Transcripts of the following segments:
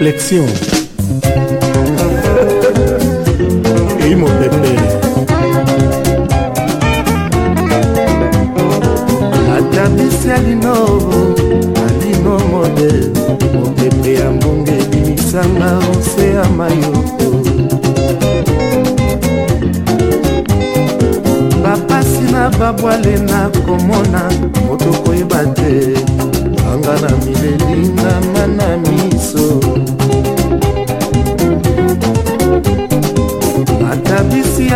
réflexion et mopepe atambisi alino alino mode mopepe ya mbonge ebimisanga ose ya mayoko bapasi na babwale na komona moto koyeba te anga na milelinga mana miso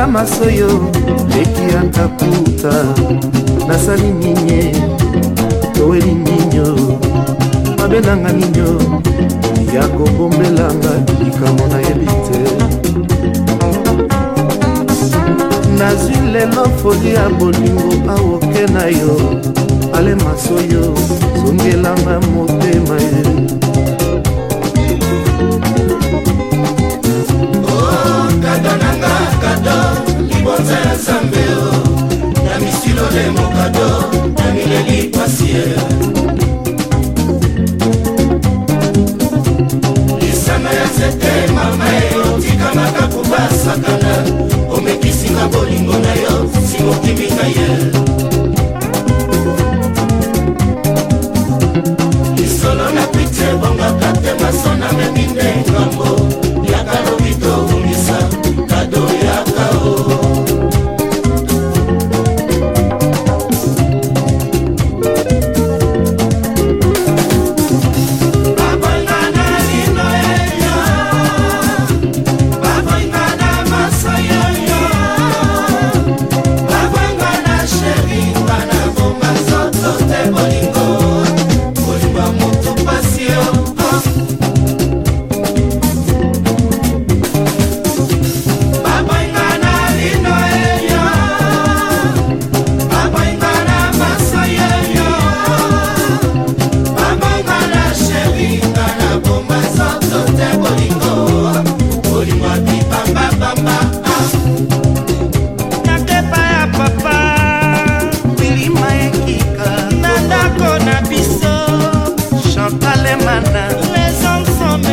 ya masoyo leki antakuta nasali ninye toweli ninyo mabe nanga ninyo ya kobombelanga likambo nayebi te nazwi lelo foli ya bolingo awoke na yo ale masoyo zongelanga motema ye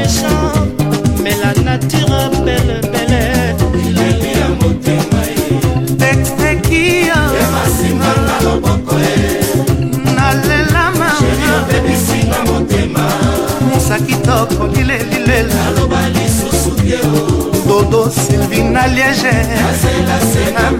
méchant mais la nature belle belle ilebi ya motema ye tektekia yeba nsima na loboko ye nalela maobebisina motema musa kitoko lilelilela aloba lisusu te o dodo sylvie na liege aselase na